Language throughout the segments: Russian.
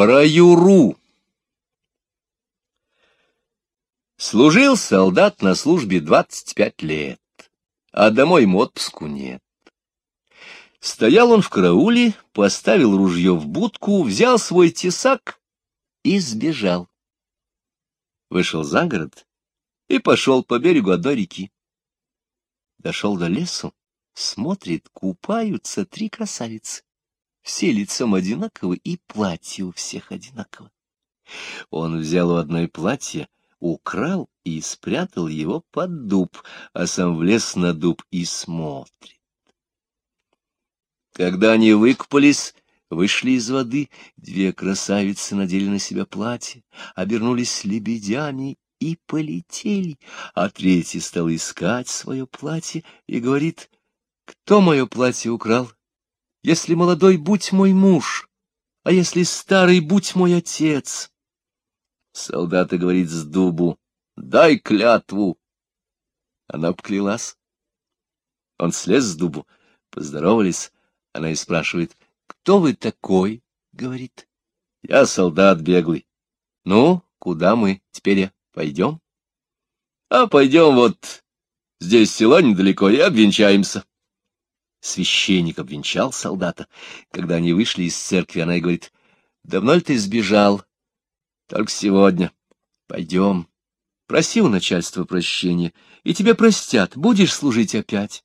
Про Юру. Служил солдат на службе двадцать пять лет, а домой ему отпуску нет. Стоял он в карауле, поставил ружье в будку, взял свой тесак и сбежал. Вышел за город и пошел по берегу одной реки. Дошел до лесу, смотрит, купаются три красавицы. Все лицом одинаковы, и платье у всех одинаково. Он взял у одной платье, украл и спрятал его под дуб, а сам влез на дуб и смотрит. Когда они выкупались, вышли из воды, две красавицы надели на себя платье, обернулись лебедями и полетели, а третья стала искать свое платье и говорит, «Кто мое платье украл? Если молодой, будь мой муж, а если старый, будь мой отец». Солдаты говорит с дубу, «Дай клятву!» Она поклялась. Он слез с дубу, поздоровались, она и спрашивает, «Кто вы такой?» — говорит. «Я солдат беглый». «Ну, куда мы теперь пойдем?» «А пойдем вот здесь село недалеко и обвенчаемся». Священник обвенчал солдата. Когда они вышли из церкви, она и говорит, «Давно ли ты сбежал?» «Только сегодня. Пойдем. Проси у начальства прощения, и тебе простят. Будешь служить опять».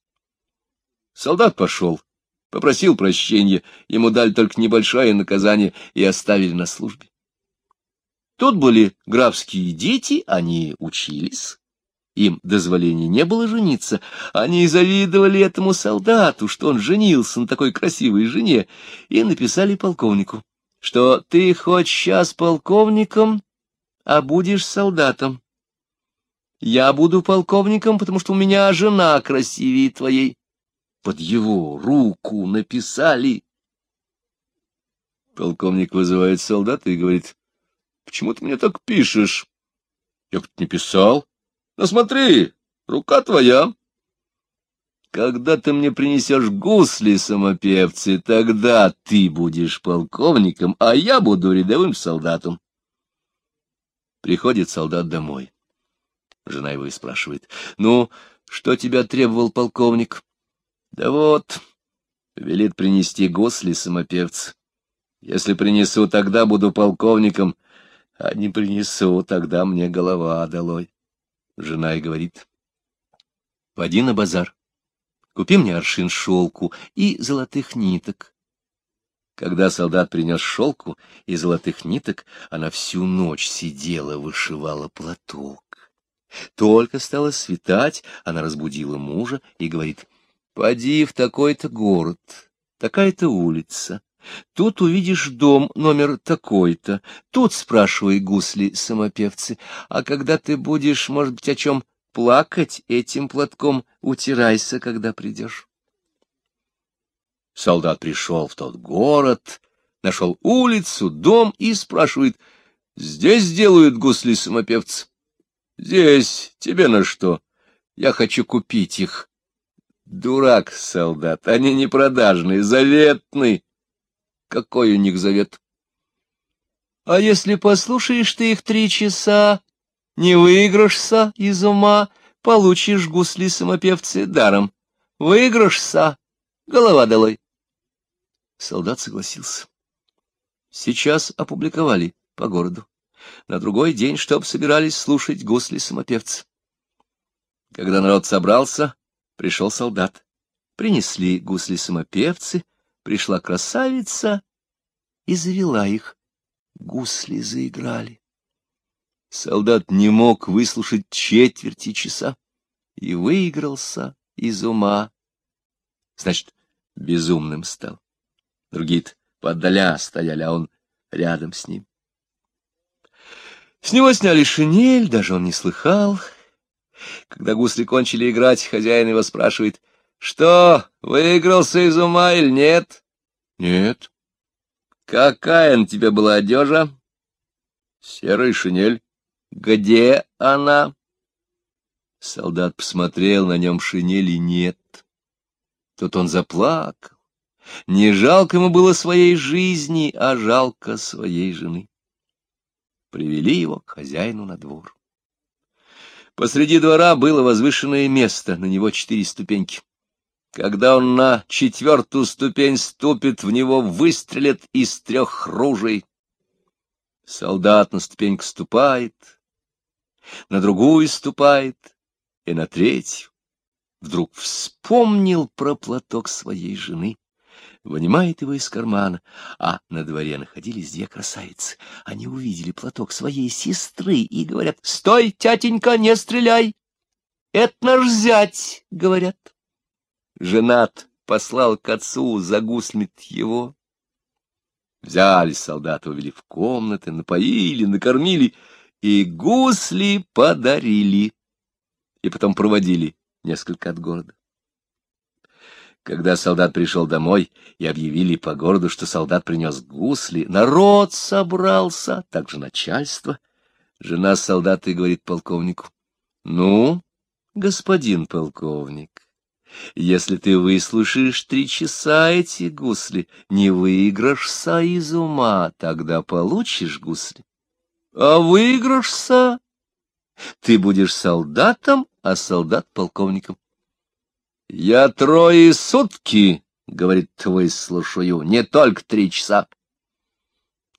Солдат пошел попросил прощения, ему дали только небольшое наказание и оставили на службе. Тут были графские дети, они учились. Им дозволения не было жениться. Они завидовали этому солдату, что он женился на такой красивой жене, и написали полковнику, что ты хоть сейчас полковником, а будешь солдатом. Я буду полковником, потому что у меня жена красивее твоей под его руку написали. Полковник вызывает солдата и говорит, — Почему ты мне так пишешь? — Я как-то не писал. — Ну смотри, рука твоя. Когда ты мне принесешь гусли, самопевцы, тогда ты будешь полковником, а я буду рядовым солдатом. Приходит солдат домой. Жена его и спрашивает, — Ну, что тебя требовал полковник? Да вот, велит принести гусли самопевц. Если принесу, тогда буду полковником, а не принесу, тогда мне голова долой. Жена и говорит, поди на базар, купи мне аршин шелку и золотых ниток. Когда солдат принес шелку и золотых ниток, она всю ночь сидела, вышивала платок. Только стало светать, она разбудила мужа и говорит, Поди в такой-то город, такая-то улица. Тут увидишь дом номер такой-то. Тут спрашивай гусли самопевцы. А когда ты будешь, может быть, о чем плакать, этим платком утирайся, когда придешь. Солдат пришел в тот город, нашел улицу, дом и спрашивает, «Здесь делают гусли самопевцы?» «Здесь. Тебе на что? Я хочу купить их». Дурак, солдат, они не продажные, заветные. Какой у них завет? А если послушаешь ты их три часа, не выиграшься из ума, получишь гусли самопевцы даром. Выиграшься, голова долой. Солдат согласился. Сейчас опубликовали по городу. На другой день, чтоб собирались слушать гусли самопевцы. Когда народ собрался, Пришел солдат. Принесли гусли-самопевцы, пришла красавица и завела их. Гусли заиграли. Солдат не мог выслушать четверти часа и выигрался из ума. Значит, безумным стал. другие поддаля стояли, а он рядом с ним. С него сняли шинель, даже он не слыхал, когда гусли кончили играть, хозяин его спрашивает, «Что, выигрался из ума или нет?» «Нет». «Какая на тебе была одежа?» «Серая шинель». «Где она?» Солдат посмотрел, на нем шинели нет. Тут он заплакал, Не жалко ему было своей жизни, а жалко своей жены. Привели его к хозяину на двор. Посреди двора было возвышенное место, на него четыре ступеньки. Когда он на четвертую ступень ступит, в него выстрелят из трех ружей. Солдат на ступеньку ступает, на другую ступает и на третью. Вдруг вспомнил про платок своей жены вынимает его из кармана, а на дворе находились две красавицы. Они увидели платок своей сестры и говорят, «Стой, тятенька, не стреляй! Это наш зять!» — говорят. Женат послал к отцу загуслить его. Взяли солдата, увели в комнаты, напоили, накормили и гусли подарили. И потом проводили несколько от города. Когда солдат пришел домой и объявили по городу, что солдат принес гусли, народ собрался, также начальство. Жена солдата и говорит полковнику, — Ну, господин полковник, если ты выслушаешь три часа эти гусли, не выиграшься из ума, тогда получишь гусли. А выиграшься, ты будешь солдатом, а солдат полковником. — Я трое сутки, — говорит твой, слушаю, — не только три часа.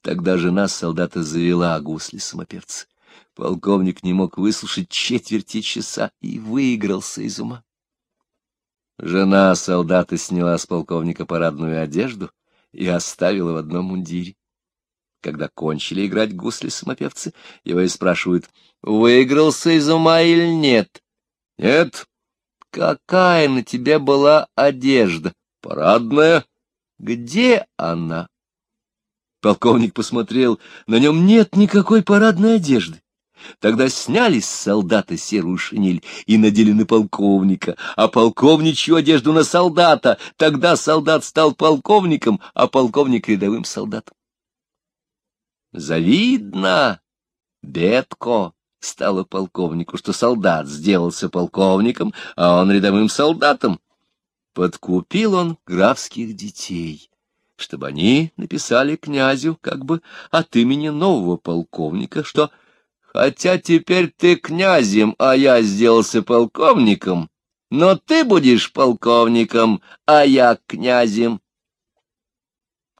Тогда жена солдата завела гусли самоперца. Полковник не мог выслушать четверти часа и выигрался из ума. Жена солдата сняла с полковника парадную одежду и оставила в одном мундире. Когда кончили играть гусли-самопевцы, его и спрашивают, выигрался из ума или нет. — Нет, Какая на тебе была одежда? Парадная. Где она? Полковник посмотрел. На нем нет никакой парадной одежды. Тогда сняли с солдата серую шинель и надели на полковника, а полковничью одежду на солдата. Тогда солдат стал полковником, а полковник — рядовым солдатом. Завидно, Бетко, стало полковнику, что солдат сделался полковником, а он рядовым солдатом. Подкупил он графских детей, чтобы они написали князю как бы от имени нового полковника, что «Хотя теперь ты князем, а я сделался полковником, но ты будешь полковником, а я князем».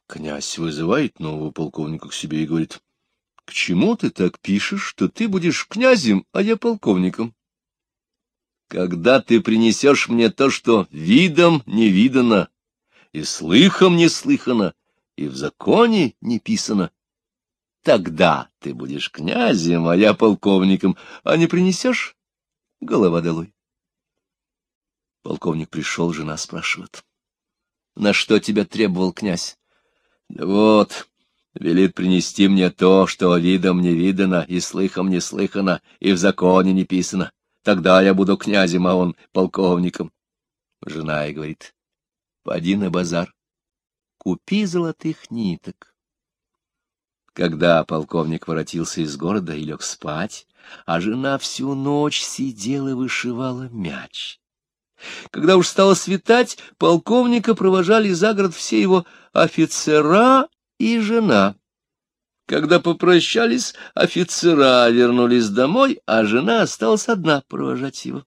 Князь вызывает нового полковника к себе и говорит, к чему ты так пишешь, что ты будешь князем, а я полковником? Когда ты принесешь мне то, что видом не видано, и слыхом не слыхано, и в законе не писано, тогда ты будешь князем, а я полковником, а не принесешь — голова долой. Полковник пришел, жена спрашивает. — На что тебя требовал князь? — вот, велит принести мне то, что видом не видано, и слыхом не слыхано, и в законе не писано. Тогда я буду князем, а он полковником. Жена и говорит, поди на базар, купи золотых ниток. Когда полковник воротился из города и лег спать, а жена всю ночь сидела и вышивала мяч. Когда уж стало светать, полковника провожали за город все его офицера и жена. Когда попрощались, офицера вернулись домой, а жена осталась одна провожать его.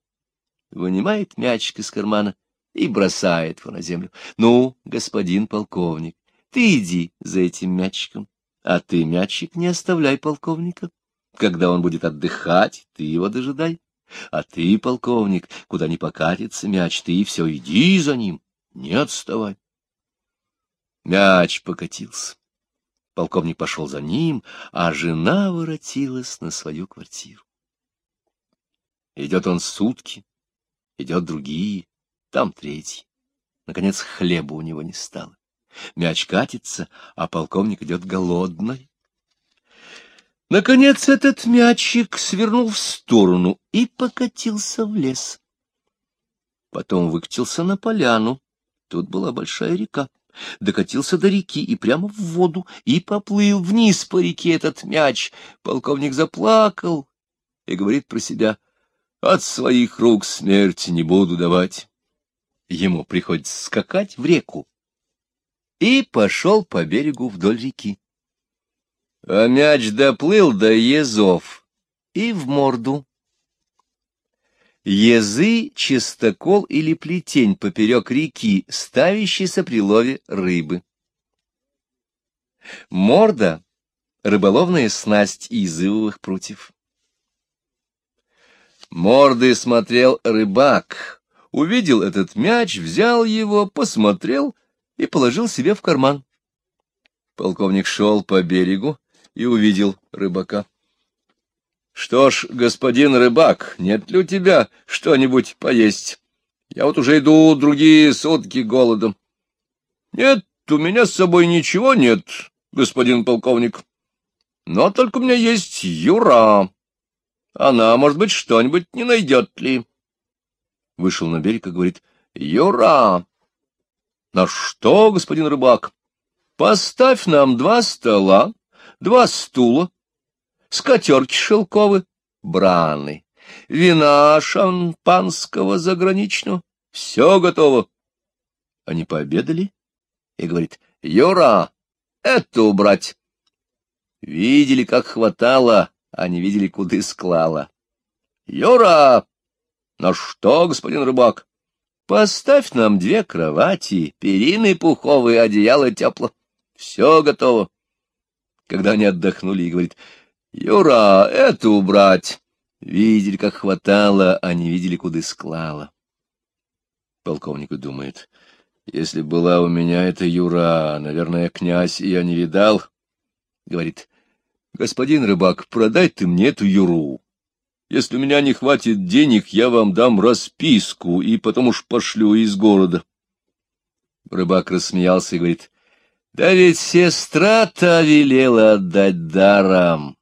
Вынимает мячик из кармана и бросает его на землю. Ну, господин полковник, ты иди за этим мячиком, а ты мячик не оставляй полковника. Когда он будет отдыхать, ты его дожидай. А ты, полковник, куда ни покатится мяч, ты все иди за ним, не отставай. Мяч покатился. Полковник пошел за ним, а жена воротилась на свою квартиру. Идет он сутки, идет другие, там третий. Наконец хлеба у него не стало. Мяч катится, а полковник идет голодный. Наконец этот мячик свернул в сторону и покатился в лес. Потом выкатился на поляну. Тут была большая река докатился до реки и прямо в воду, и поплыл вниз по реке этот мяч. Полковник заплакал и говорит про себя, от своих рук смерти не буду давать. Ему приходится скакать в реку, и пошел по берегу вдоль реки. А мяч доплыл до езов и в морду. Езы — чистокол или плетень поперек реки, ставящийся при лове рыбы. Морда — рыболовная снасть изывовых прутьев. Морды смотрел рыбак, увидел этот мяч, взял его, посмотрел и положил себе в карман. Полковник шел по берегу и увидел рыбака. — Что ж, господин рыбак, нет ли у тебя что-нибудь поесть? Я вот уже иду другие сутки голодом. — Нет, у меня с собой ничего нет, господин полковник. Но только у меня есть Юра. Она, может быть, что-нибудь не найдет ли? Вышел на берег и говорит, — Юра! — На что, господин рыбак? — Поставь нам два стола, два стула, скатерки шелковые, браны, вина шампанского заграничного. Все готово. Они пообедали и говорит, — Юра, это убрать. Видели, как хватало, а не видели, куда склала. — Юра! — На что, господин рыбак? — Поставь нам две кровати, перины пуховые, одеяло тепло. Все готово. Когда они отдохнули, и говорит, — Юра, это убрать. Видели, как хватало, а не видели, куда склала. Полковник думает, если была у меня эта Юра, наверное, князь я не видал. Говорит, Господин рыбак, продай ты мне эту юру. Если у меня не хватит денег, я вам дам расписку и потом уж пошлю из города. Рыбак рассмеялся и говорит, — Да ведь сестра-то велела отдать даром.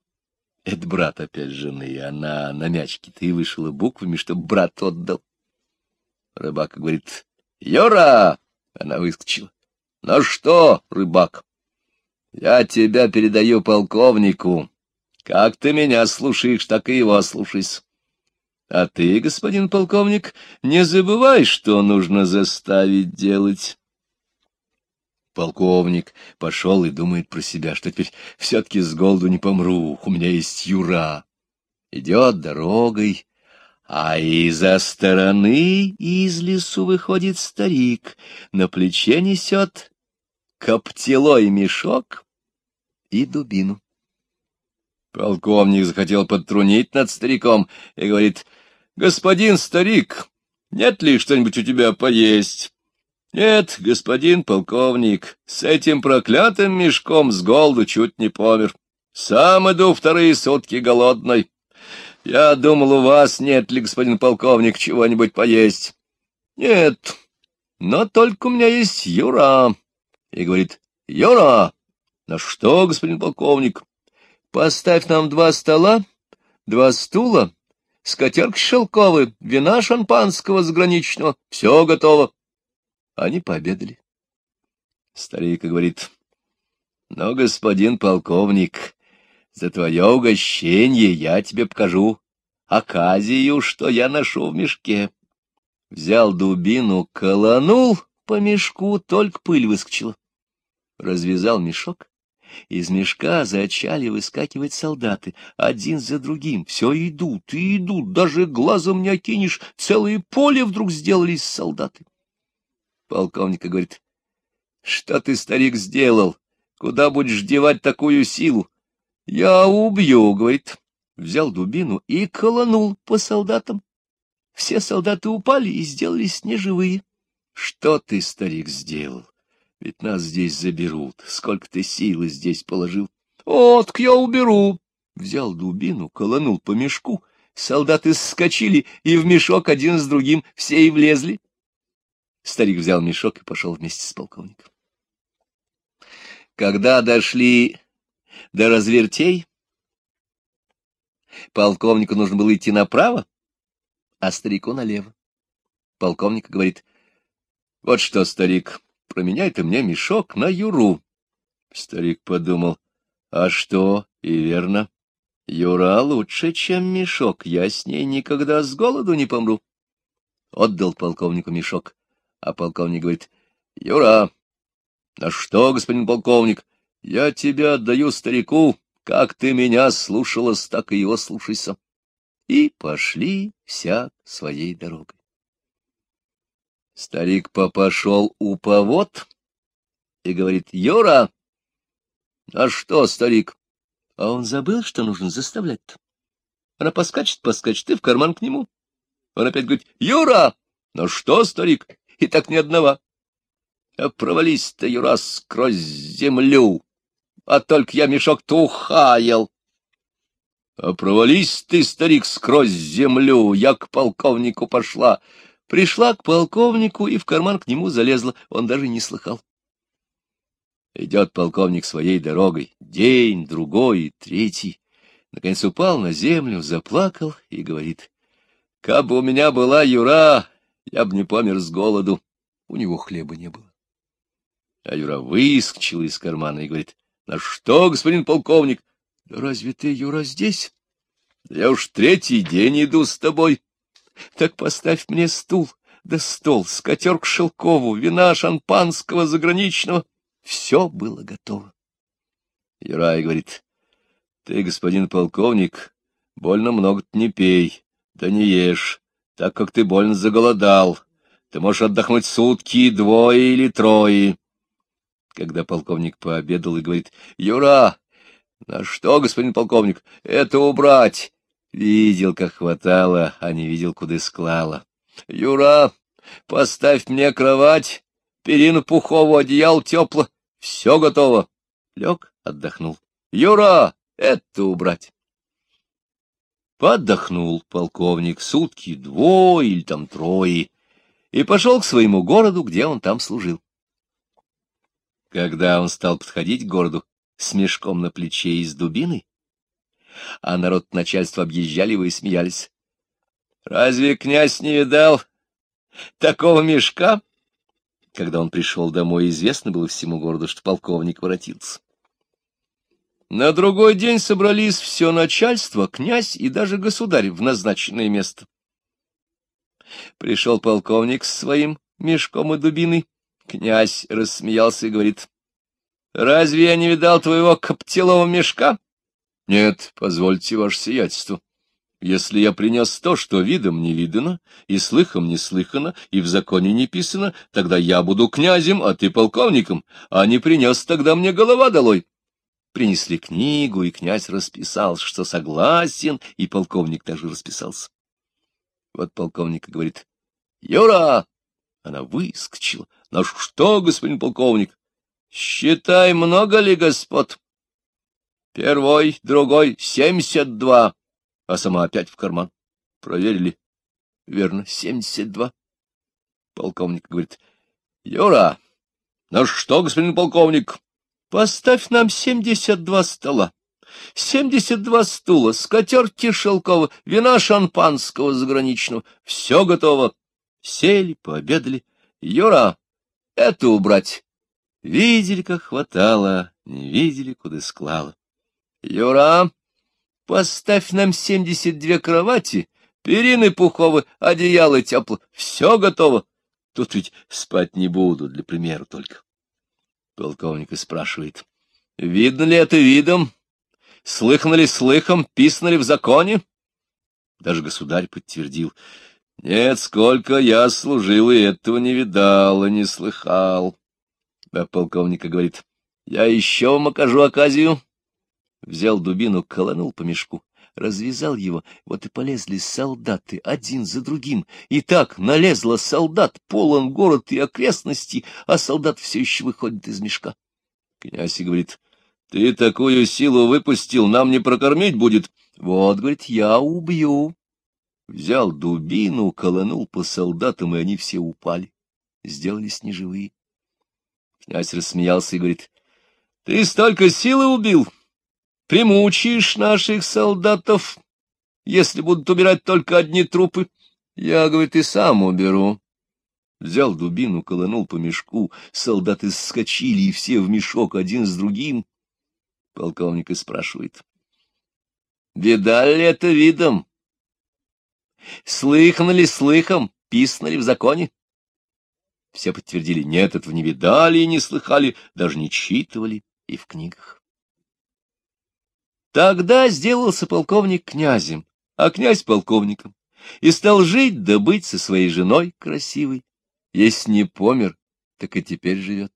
Это брат опять жены, она на мячке-то и вышла буквами, чтобы брат отдал. Рыбак говорит, — Юра! Она выскочила. — Ну что, рыбак? Я тебя передаю полковнику. Как ты меня слушаешь, так и его слушайся. А ты, господин полковник, не забывай, что нужно заставить делать. Полковник пошел и думает про себя, что теперь все-таки с голоду не помру, у меня есть Юра. Идет дорогой, а из-за стороны из лесу выходит старик, на плече несет коптелой мешок и дубину. Полковник захотел подтрунить над стариком и говорит, — Господин старик, нет ли что-нибудь у тебя поесть? — Нет, господин полковник, с этим проклятым мешком с голоду чуть не помер. Сам иду вторые сутки голодной. Я думал, у вас нет ли, господин полковник, чего-нибудь поесть. — Нет, но только у меня есть Юра. И говорит, — Юра, на что, господин полковник? Поставь нам два стола, два стула, скатерки шелковые, вина шампанского заграничного. Все готово. Они пообедали. Старик говорит, — Ну, господин полковник, за твое угощение я тебе покажу оказию, что я ношу в мешке. Взял дубину, колонул по мешку, только пыль выскочила. Развязал мешок, из мешка зачали выскакивать солдаты, один за другим. Все идут и идут, даже глазом не окинешь. Целое поле вдруг сделались солдаты. Полковник говорит, — Что ты, старик, сделал? Куда будешь девать такую силу? — Я убью, — говорит. Взял дубину и колонул по солдатам. Все солдаты упали и сделались неживые. — Что ты, старик, сделал? Ведь нас здесь заберут. Сколько ты силы здесь положил? Вот, я уберу. Взял дубину, колонул по мешку. Солдаты скочили, и в мешок один с другим все и влезли. Старик взял мешок и пошел вместе с полковником. Когда дошли до развертей, полковнику нужно было идти направо, а старику налево. Полковник говорит, — Вот что, старик, променяй ты мне мешок на Юру. Старик подумал, а что, и верно, Юра лучше, чем мешок, я с ней никогда с голоду не помру. Отдал полковнику мешок, а полковник говорит, Юра, На что, господин полковник? Я тебя отдаю старику, как ты меня слушалась, так и его слушайся. И пошли вся своей дорогой. Старик пошел у повод и говорит, Юра, а что, старик? А он забыл, что нужно заставлять-то. Она поскачет, поскачет, и в карман к нему. Он опять говорит, Юра, ну что, старик, и так ни одного. А провались ты, Юра, сквозь землю, а только я мешок-то. А провались ты, старик, сквозь землю, я к полковнику пошла. Пришла к полковнику и в карман к нему залезла, он даже не слыхал. Идет полковник своей дорогой, день, другой, третий. Наконец упал на землю, заплакал и говорит, — Кабы у меня была Юра, я бы не помер с голоду. У него хлеба не было. А Юра выскочил из кармана и говорит, — На что, господин полковник? — Да разве ты, Юра, здесь? — Я уж третий день иду с тобой. Так поставь мне стул, да стол, скатерк шелкову, вина шампанского заграничного. Все было готово. Юрай говорит, — Ты, господин полковник, больно много не пей, да не ешь, так как ты больно заголодал. Ты можешь отдохнуть сутки, двое или трое. Когда полковник пообедал и говорит, — Юра, на что, господин полковник, это убрать? Видел, как хватало, а не видел, куда склала. — Юра, поставь мне кровать, перину пухову, одеял тепло. Все готово. Лег, отдохнул. — Юра, это убрать. Подохнул полковник сутки, двое или там трое, и пошел к своему городу, где он там служил. Когда он стал подходить к городу с мешком на плече и с дубиной, а народ начальства объезжали его и смеялись. «Разве князь не видал такого мешка?» Когда он пришел домой, известно было всему городу, что полковник воротился. На другой день собрались все начальство, князь и даже государь в назначенное место. Пришел полковник с своим мешком и дубиной. Князь рассмеялся и говорит, — Разве я не видал твоего коптелого мешка? — Нет, позвольте, ваше сиятельство. Если я принес то, что видом не видано, и слыхом не слыхано, и в законе не писано, тогда я буду князем, а ты полковником, а не принес, тогда мне голова долой. Принесли книгу, и князь расписался, что согласен, и полковник также расписался. Вот полковник говорит, — Юра! Она выскочила. — Ну что, господин полковник? — Считай, много ли господ? Первой, другой — семьдесят два. А сама опять в карман. Проверили. Верно, семьдесят два. Полковник говорит. — Юра, ну что, господин полковник, поставь нам семьдесят два стола. Семьдесят два стула, скатерки шелкового, вина шампанского заграничного. Все готово. Сели, пообедали. Юра, это убрать. Видели, как хватало, не видели, куда склала. Юра, поставь нам семьдесят две кровати, перины пуховы, одеяло тепло, все готово. Тут ведь спать не буду, для примера только. Полковник и спрашивает, видно ли это видом, слыхано ли слыхом, писано ли в законе? Даже государь подтвердил, нет, сколько я служил, и этого не видал, и не слыхал. А полковника говорит, я еще вам окажу оказию взял дубину, колонул по мешку, развязал его, вот и полезли солдаты один за другим, и так налезло солдат, полон город и окрестности, а солдат все еще выходит из мешка. Князь говорит, — Ты такую силу выпустил, нам не прокормить будет. Вот, говорит, я убью. Взял дубину, колонул по солдатам, и они все упали. Сделались неживые. Князь рассмеялся и говорит, — Ты столько силы убил, примучишь наших солдатов, если будут убирать только одни трупы. Я, говорит, и сам уберу. Взял дубину, колонул по мешку, солдаты скочили, и все в мешок один с другим. Полковник и спрашивает. Видали это видом? Слыхано ли слыхом, писано ли в законе? Все подтвердили, нет, этого не видали и не слыхали, даже не читывали и в книгах. Тогда сделался полковник князем, а князь полковником, и стал жить да со своей женой красивой. Если не помер, так и теперь живет.